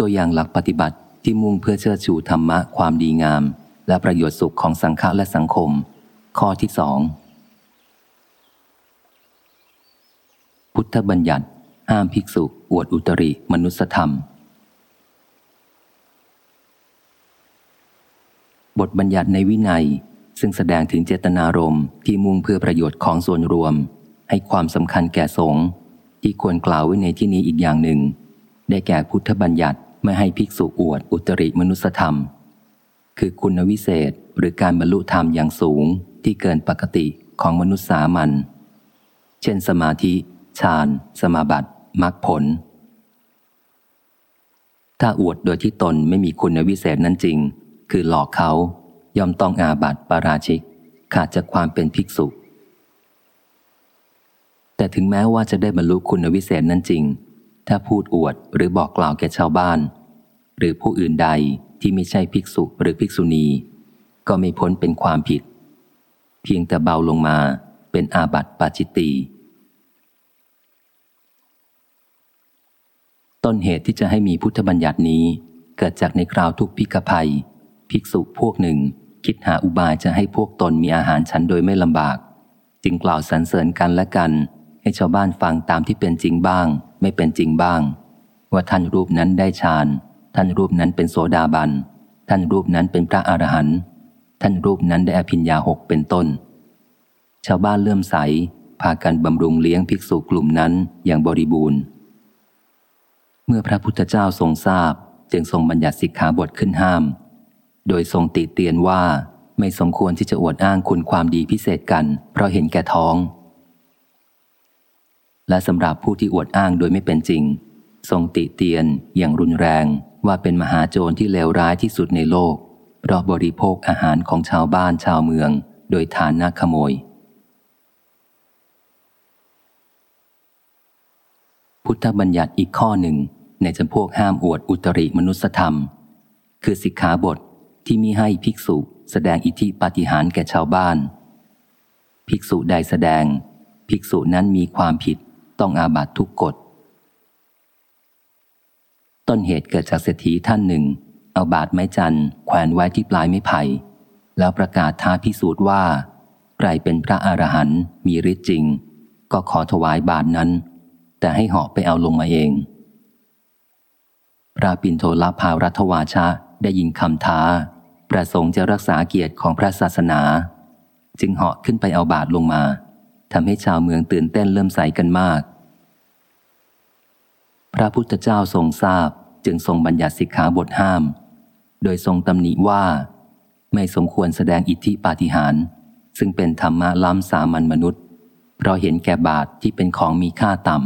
ตัวอย่างหลักปฏิบัติที่มุ่งเพื่อเชิดชูธรรมะความดีงาม และประโยชน์สุขของสังฆะและสังคม ข้อที่สองพุทธบัญญัติ ห้ามภิกษุอวดอุตริมนุสธรรม บทบัญญัติในวินัยซึ่งแสดงถึงเจตนารมณ์ที่มุ่งเพื่อประโยชน์ของส่วนรวม ให้ความสำคัญแก่สงฆ์ที่ควรกล่าวไว้ในที่นี้อีกอย่างหนึ่ง ได้แก่พุทธบัญญัติ ไม่ให้ภิกษุอวดอุตริมนุสธรรม คือคุณวิเศษหรือการบรรลุธรรมอย่างสูงที่เกินปกติของมนุษย์สามัญเช่นสมาธิฌาน สมาบัติมรรคผล ถ้าอวดโดยที่ตนไม่มีคุณวิเศษนั้นจริง คือหลอกเขาย่อมต้องอาบัติปาราชิก ขาดจากความเป็นภิกษุ แต่ถึงแม้ว่าจะได้บรรลุคุณวิเศษนั้นจริง ถ้าพูดอวดหรือบอกกล่าวแก่ชาวบ้าน หรือผู้อื่นใดที่ไม่ใช่ภิกษุหรือภิกษุณี ก็ไม่พ้นเป็นความผิด เพียงแต่เบาลงมาเป็นอาบัติปาจิตตีต้นเหตุที่จะให้มีพุทธบัญญัตินี้ เกิดจากในคราวทุกพิกภัย ภิกษุพวกหนึ่งคิดหาอุบายจะให้พวกตนมีอาหารฉันโดยไม่ลำบาก จึงกล่าวสรรเสริญกันและกัน ให้ชาวบ้านฟังตามที่เป็นจริงบ้าง ไม่เป็นจริงบ้าง ว่าท่านรูปนั้นได้ฌาน ท่านรูปนั้นเป็นโสดาบัน ท่านรูปนั้นเป็นพระอรหันต์ท่านรูปนั้นได้อภิญญาหกเป็นต้น ชาวบ้านเลื่อมใสพากันบำรุงเลี้ยงภิกษุกลุ่มนั้นอย่างบริบูรณ์ เมื่อพระพุทธเจ้าทรงทราบจึงทรงบัญญัติสิกขาบทขึ้นห้าม โดยทรงติเตียนว่าไม่สมควรที่จะอวดอ้างคุณความดีพิเศษกัน เพราะเห็นแก่ท้อง และสำหรับผู้ที่อวดอ้างโดยไม่เป็นจริง ทรงติเตียนอย่างรุนแรงว่าเป็นมหาโจรที่เลวร้ายที่สุดในโลกเพราะบริโภคอาหารของชาวบ้านชาวเมือง โดยฐานนักขโมย พุทธบัญญัติอีกข้อหนึ่งในจำพวกห้ามอวดอุตริมนุสธรรม คือสิกขาบทที่มีให้ภิกษุแสดงอิทธิปาฏิหาริย์แก่ชาวบ้าน ภิกษุใดแสดง ภิกษุนั้นมีความผิด ต้องอาบัตทุกกฎ ต้นเหตุเกิดจากเศรษฐีท่านหนึ่ง เอาบาดไม้จันแขวนไว้ที่ปลายไม้ไผ่ แล้วประกาศท้าพิสูจน์ว่า ใครเป็นพระอรหันต์มีฤทธิ์จริง ก็ขอถวายบาทนั้น แต่ให้เหาะไปเอาลงมาเอง พระปินโทลภารัตวาชะได้ยินคำท้า ประสงค์จะรักษาเกียรติของพระศาสนา จึงเหาะขึ้นไปเอาบาทลงมา ทำให้ชาวเมืองตื่นเต้นเริ่มใสกันมาก พระพุทธเจ้าทรงทราบจึงทรงบัญญัติสิกขาบทห้าม โดยทรงตำหนิว่า ไม่สมควรแสดงอิทธิปาฏิหาริย์ซึ่งเป็นธรรมะล้ำสามัญมนุษย์ เพราะเห็นแก่บาทที่เป็นของมีค่าต่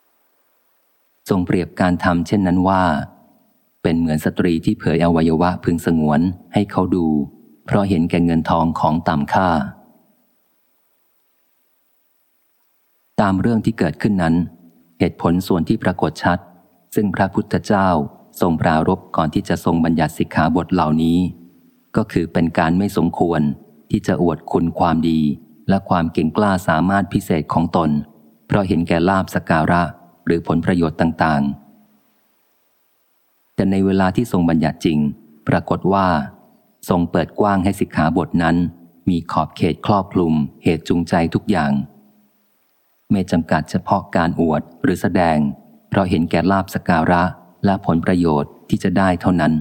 ำทรงเปรียบการทำเช่นนั้นว่า เป็นเหมือนสตรีที่เผยอวัยวะพึงสงวนให้เขาดู เพราะเห็นแก่เงินทองของต่ำค่า ตามเรื่องที่เกิดขึ้นนั้น เหตุผลส่วนที่ปรากฏชัด ซึ่งพระพุทธเจ้าทรงปรารบก่อนที่จะทรงบัญญัติสิกขาบทเหล่านี้ ก็คือเป็นการไม่สมควรที่จะอวดคุณความดีและความเก่งกล้าสามารถพิเศษของตน เพราะเห็นแก่ลาบสการะหรือผลประโยชน์ต่างๆ แต่ในเวลาที่ทรงบัญญัติจริง ปรากฏว่า ทรงเปิดกว้างให้สิกขาบทนั้น มีขอบเขตครอบคลุมเหตุจูงใจทุกอย่าง ไม่จำกัดเฉพาะการอวดหรือแสดง เพราะเห็นแก่ลาบสการะและผลประโยชน์ที่จะได้เท่านั้น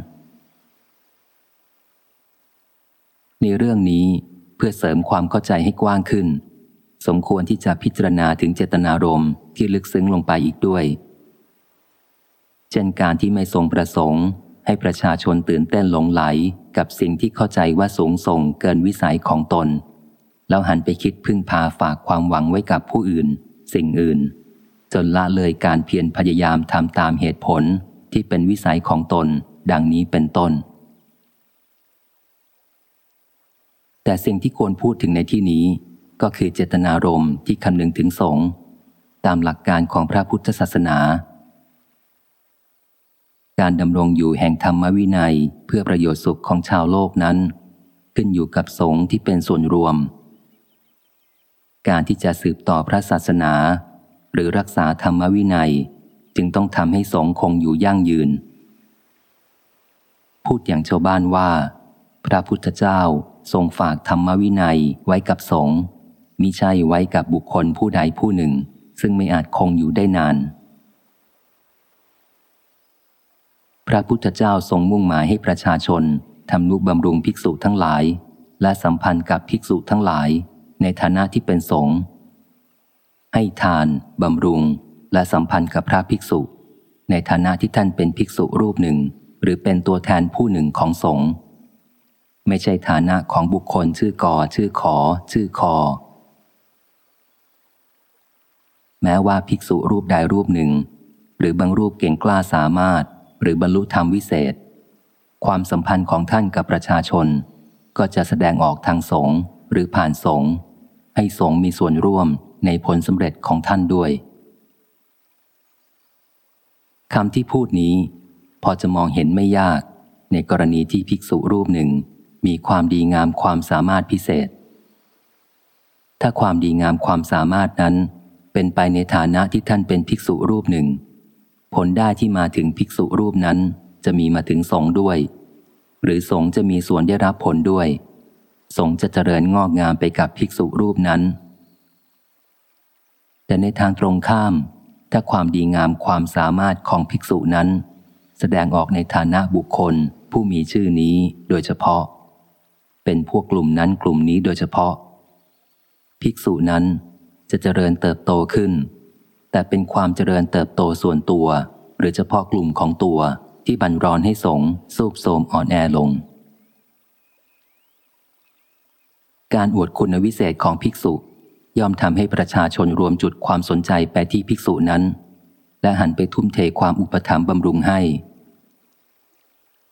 ในเรื่องนี้เพื่อเสริมความเข้าใจให้กว้างขึ้น สมควรที่จะพิจารณาถึงเจตนารมณ์ที่ลึกซึ้งลงไปอีกด้วย เช่นการที่ไม่ทรงประสงค์ ให้ประชาชนตื่นเต้นหลงไหลกับสิ่งที่เข้าใจว่าสูงส่งเกินวิสัยของตน แล้วหันไปคิดพึ่งพาฝากความหวังไว้กับผู้อื่น สิ่งอื่น จนละเลยการเพียรพยายามทำตามเหตุผลที่เป็นวิสัยของตน ดังนี้เป็นต้น แต่สิ่งที่ควรพูดถึงในที่นี้ ก็คือเจตนารมณ์ที่คำนึงถึงสงฆ์ตามหลักการของพระพุทธศาสนา การดำรงอยู่แห่งธรรมวินัยเพื่อประโยชน์สุขของชาวโลกนั้น ขึ้นอยู่กับสงฆ์ที่เป็นส่วนรวม การที่จะสืบต่อพระศาสนา หรือรักษาธรรมวินัย จึงต้องทำให้สงคงอยู่ยั่งยืน พูดอย่างชาวบ้านว่า พระพุทธเจ้าทรงฝากธรรมวินัยไว้กับสงฆ์มิใช่ไว้กับบุคคลผู้ใดผู้หนึ่ง ซึ่งไม่อาจคงอยู่ได้นาน พระพุทธเจ้าทรงมุ่งหมายให้ประชาชนทำนุบำรุงภิกษุทั้งหลาย และสัมพันธ์กับภิกษุทั้งหลาย ในฐานะที่เป็นสงฆ์ให้ทาน บำรุง และสัมพันธ์กับพระภิกษุ ในฐานะที่ท่านเป็นภิกษุรูปหนึ่ง หรือเป็นตัวแทนผู้หนึ่งของสงฆ์ไม่ใช่ฐานะของบุคคลชื่อกอชื่อขอ ชื่อคอ แม้ว่าภิกษุรูปใดรูปหนึ่ง หรือบางรูปเก่งกล้าสามารถ หรือบรรลุธรรมวิเศษ ความสัมพันธ์ของท่านกับประชาชน ก็จะแสดงออกทางสงฆ์ หรือผ่านสงฆ์ให้สงฆ์มีส่วนร่วมในผลสำเร็จของท่านด้วยคำที่พูดนี้ พอจะมองเห็นไม่ยาก ในกรณีที่ภิกษุรูปหนึ่ง มีความดีงามความสามารถพิเศษ ถ้าความดีงามความสามารถนั้น เป็นไปในฐานะที่ท่านเป็นภิกษุรูปหนึ่ง ผลได้ที่มาถึงภิกษุรูปนั้น จะมีมาถึงสงด้วย หรือสงจะมีส่วนได้รับผลด้วย สงจะเจริญงอกงามไปกับภิกษุรูปนั้น แต่ในทางตรงข้าม ถ้าความดีงามความสามารถของภิกษุนั้น แสดงออกในฐานะบุคคลผู้มีชื่อนี้โดยเฉพาะ เป็นพวกกลุ่มนั้นกลุ่มนี้โดยเฉพาะ ภิกษุนั้นจะเจริญเติบโตขึ้น แต่เป็นความเจริญเติบโตส่วนตัว หรือเฉพาะกลุ่มของตัวที่บันรอนให้สงสูบโสมอ่อนแอลง การอวดคุณวิเศษของภิกษุ ย่อมทำให้ประชาชนรวมจุดความสนใจไปที่ภิกษุนั้น และหันไปทุ่มเทความอุปถัมภ์บำรุงให้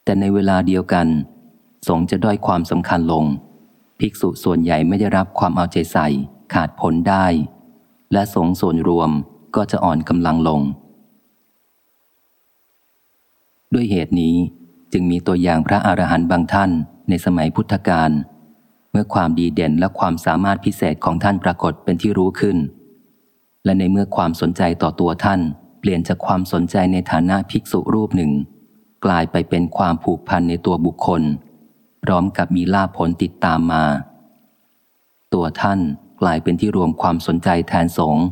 แต่ในเวลาเดียวกัน สงจะด้อยความสำคัญลง ภิกษุส่วนใหญ่ไม่ได้รับความเอาใจใส่ ขาดผลได้ และสงส่วนรวมก็จะอ่อนกำลังลง ด้วยเหตุนี้จึงมีตัวอย่างพระอรหันต์บางท่านในสมัยพุทธกาล เมื่อความดีเด่นและความสามารถพิเศษของท่านปรากฏเป็นที่รู้ขึ้น และในเมื่อความสนใจต่อตัวท่าน เปลี่ยนจากความสนใจในฐานะภิกษุรูปหนึ่ง กลายไปเป็นความผูกพันในตัวบุคคล พร้อมกับมีลาผลติดตามมา ตัวท่านกลายเป็นที่รวมความสนใจแทนสงฆ์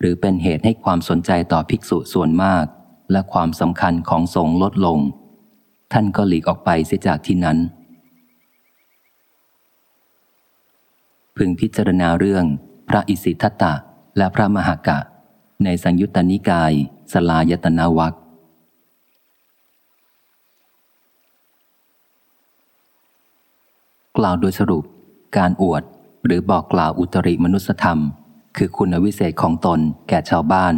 หรือเป็นเหตุให้ความสนใจต่อภิกษุส่วนมาก และความสำคัญของสงฆ์ลดลง ท่านก็หลีกออกไปเสียจากที่นั้น พึงพิจารณาเรื่อง พระอิสิทตะ และพระมหากะ ในสังยุตตนิกาย สลายตนาวัคกล่าวโดยสรุป การอวดหรือบอกกล่าวอุตริมนุสธรรม คือคุณวิเศษของตนแก่ชาวบ้าน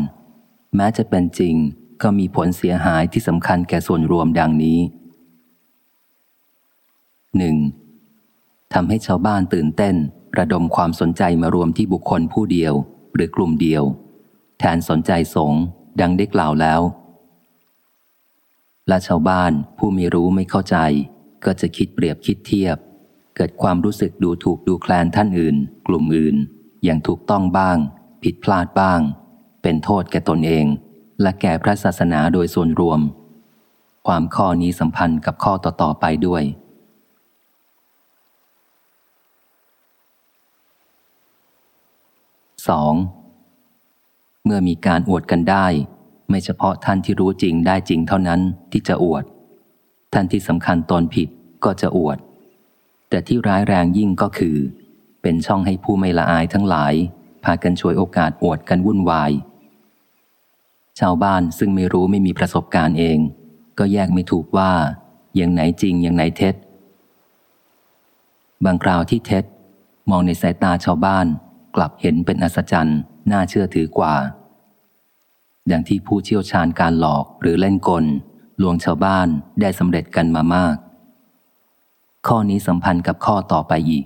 แม้จะเป็นจริงก็มีผลเสียหายที่สำคัญแก่ส่วนรวมดังนี้ 1. ทำให้ชาวบ้านตื่นเต้น ระดมความสนใจมารวมที่บุคคลผู้เดียว หรือกลุ่มเดียว แทนสนใจสงดังได้กล่าวแล้ว และชาวบ้านผู้ไม่รู้ไม่เข้าใจ ก็จะคิดเปรียบคิดเทียบ เกิดความรู้สึกดูถูกดูแคลนท่านอื่น กลุ่มอื่น อย่างถูกต้องบ้าง ผิดพลาดบ้าง เป็นโทษแก่ตนเอง และแก่พระศาสนาโดยส่วนรวม ความข้อนี้สัมพันธ์กับข้อต่อๆไปด้วย 2. เมื่อมีการอวดกันได้ ไม่เฉพาะท่านที่รู้จริงได้จริงเท่านั้นที่จะอวด ท่านที่สำคัญตนผิดก็จะอวด แต่ที่ร้ายแรงยิ่งก็คือ เป็นช่องให้ผู้ไม่ละอายทั้งหลาย พากันช่วยโอกาสอวดกันวุ่นวาย ชาวบ้านซึ่งไม่รู้ไม่มีประสบการณ์เอง ก็แยกไม่ถูกว่าอย่างไหนจริงอย่างไหนเท็จ บางคราวที่เท็จ มองในสายตาชาวบ้าน กลับเห็นเป็นอัศจรรย์ น่าเชื่อถือกว่า ดังที่ผู้เชี่ยวชาญการหลอกหรือเล่นกล ลวงชาวบ้านได้สำเร็จกันมามาก ข้อนี้สัมพันธ์กับข้อต่อไปอีก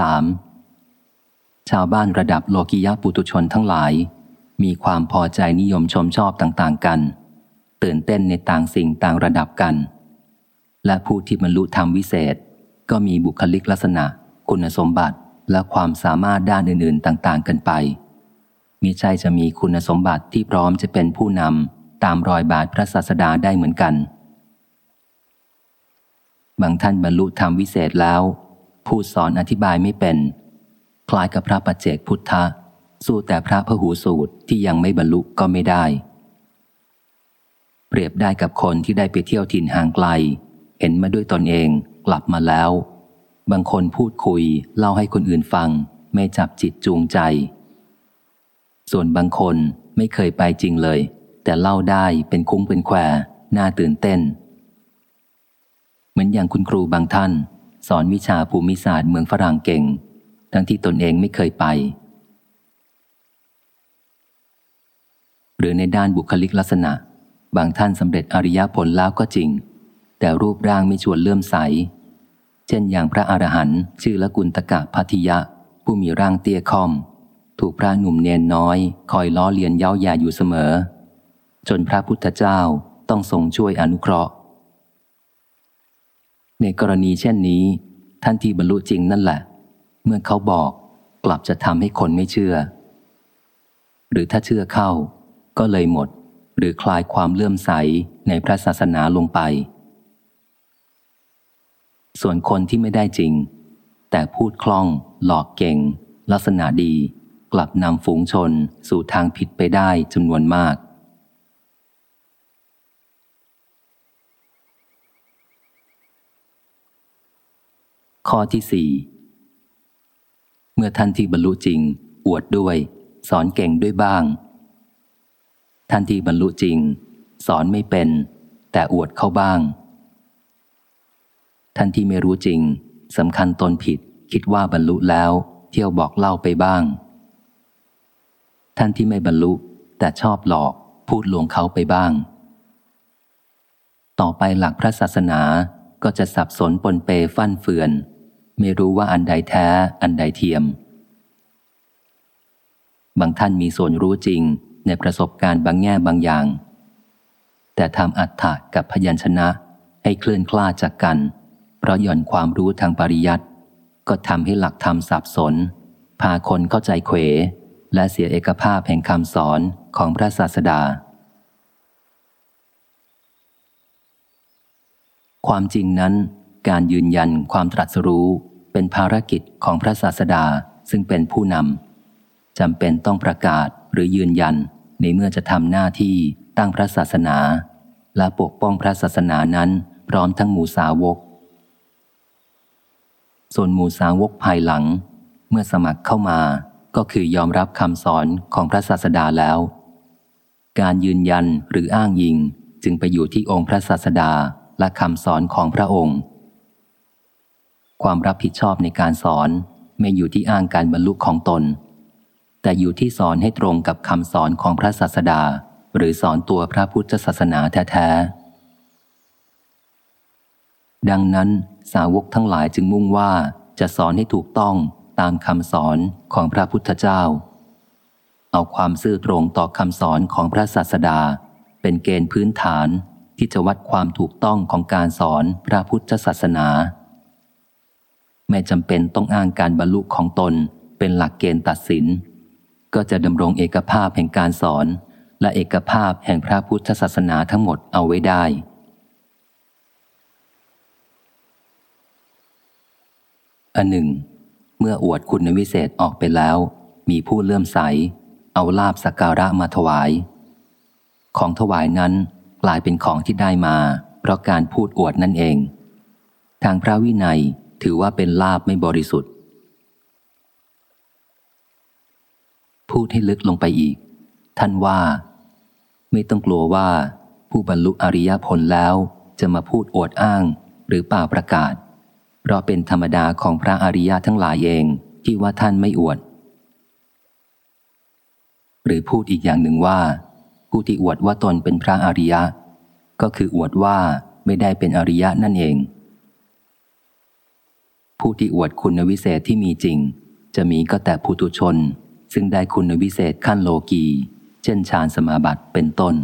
3. ชาวบ้านระดับโลกิยาปุตุชนทั้งหลาย มีความพอใจนิยมชมชอบต่าง ๆ กัน ตื่นเต้นในต่างสิ่งต่างระดับกัน และผู้ที่บรรลุธรรมวิเศษ ก็มีบุคลิกลักษณะ คุณสมบัติและความสามารถด้านอื่น ๆ ต่าง ๆ กันไป มิใช่จะมีคุณสมบัติที่พร้อมจะเป็นผู้นำตามรอยบาทพระศาสดาได้เหมือนกัน บางท่านบรรลุธรรมวิเศษแล้ว ผู้สอนอธิบายไม่เป็น คล้ายกับพระปัจเจกพุทธะ สู้แต่พระพหูสูตรที่ยังไม่บรรลุก็ไม่ได้ เปรียบได้กับคนที่ได้ไปเที่ยวถิ่นห่างไกล เห็นมาด้วยตนเองกลับมาแล้ว บางคนพูดคุยเล่าให้คนอื่นฟัง ไม่จับจิตจูงใจ ส่วนบางคนไม่เคยไปจริงเลย แต่เล่าได้เป็นคุ้งเป็นแควน่าตื่นเต้น เหมือนอย่างคุณครูบางท่าน สอนวิชาภูมิศาสตร์เมืองฝรั่งเก่ง ทั้งที่ตนเองไม่เคยไป หรือในด้านบุคลิกลักษณะ บางท่านสำเร็จอริยผลแล้วก็จริง แต่รูปร่างไม่ชวนเลื่อมใส เช่นอย่างพระอรหันต์ชื่อละกุลตกะพัทยะ ผู้มีร่างเตี้ยคอม ถูกพระหนุ่มเนนน้อย คอยล้อเลียนเย้ายาอยู่เสมอ จนพระพุทธเจ้าต้องทรงช่วยอนุเคราะห์ ในกรณีเช่นนี้ ท่านที่บรรลุจริงนั่นแหละ เมื่อเขาบอกกลับจะทำให้คนไม่เชื่อ หรือถ้าเชื่อเข้า ก็เลยหมด หรือคลายความเลื่อมใสในพระศาสนาลงไป ส่วนคนที่ไม่ได้จริง แต่พูดคล่อง หลอกเก่ง ลักษณะดี กลับนำฝูงชนสู่ทางผิดไปได้จำนวนมาก ข้อที่สี่เมื่อท่านที่บรรลุจริง อวดด้วย สอนเก่งด้วยบ้าง ท่านที่บรรลุจริง สอนไม่เป็น แต่อวดเข้าบ้าง ท่านที่ไม่รู้จริงสำคัญตนผิด คิดว่าบรรลุแล้ว เที่ยวบอกเล่าไปบ้าง ท่านที่ไม่บรรลุ แต่ชอบหลอก พูดลวงเขาไปบ้าง ต่อไปหลักพระศาสนาก็จะสับสนปนเปฟั่นเฟือน ไม่รู้ว่าอันใดแท้อันใดเทียม บางท่านมีส่วนรู้จริงในประสบการณ์บางแง่บางอย่าง แต่ทำอัฏฐะกับพยัญชนะให้เคลื่อนคลาดจากกัน ราะหย่อนความรู้ทางปริยัติก็ทำให้หลักธรรมสับสน พาคนเข้าใจเขว และเสียเอกภาพแห่งคำสอนของพระศาสดา ความจริงนั้น การยืนยันความตรัสรู้เป็นภารกิจของพระศาสดาซึ่งเป็นผู้นำจำเป็นต้องประกาศหรือยืนยันในเมื่อจะทำหน้าที่ตั้งพระศาสนา และปกป้องพระศาสนานั้นพร้อมทั้งหมู่สาวก ส่วนหมู่สาวกภายหลัง เมื่อสมัครเข้ามาก็คือยอมรับคำสอนของพระศาสดาแล้ว การยืนยันหรืออ้างยิงจึงไปอยู่ที่องค์พระศาสดาและคำสอนของพระองค์ ความรับผิดชอบในการสอนไม่อยู่ที่อ้างการบรรลุของตน แต่อยู่ที่สอนให้ตรงกับคำสอนของพระศาสดา หรือสอนตัวพระพุทธศาสนาแท้ๆ ดังนั้นสาวกทั้งหลายจึงมุ่งว่าจะสอนให้ถูกต้องตามคำสอนของพระพุทธเจ้า เอาความซื่อตรงต่อคำสอนของพระศาสดา เป็นเกณฑ์พื้นฐานที่จะวัดความถูกต้องของการสอนพระพุทธศาสนา ไม่จำเป็นต้องอ้างการบรรลุของตนเป็นหลักเกณฑ์ตัดสิน ก็จะดำรงเอกภาพแห่งการสอน และเอกภาพแห่งพระพุทธศาสนาทั้งหมดเอาไว้ได้ อันหนึ่ง เมื่ออวดคุณวิเศษออกไปแล้ว มีผู้เลื่อมใส เอาลาบสักการะมาถวาย ของถวายนั้นกลายเป็นของที่ได้มา เพราะการพูดอวดนั่นเอง ทางพระวินัยถือว่าเป็นลาบไม่บริสุทธิ์ พูดให้ลึกลงไปอีก ท่านว่า ไม่ต้องกลัวว่า ผู้บรรลุอริยผลแล้วจะมาพูดอวดอ้างหรือป่าประกาศ เพราะเป็นธรรมดาของพระอริยะทั้งหลายเองที่ว่าท่านไม่อวด หรือพูดอีกอย่างหนึ่งว่า ผู้ที่อวดว่าตนเป็นพระอริยะ ก็คืออวดว่าไม่ได้เป็นอริยะนั่นเอง ผู้ที่อวดคุณวิเศษที่มีจริง จะมีก็แต่ผู้ตุชน ซึ่งได้คุณวิเศษขั้นโลกี เช่นฌานสมาบัติเป็นต้น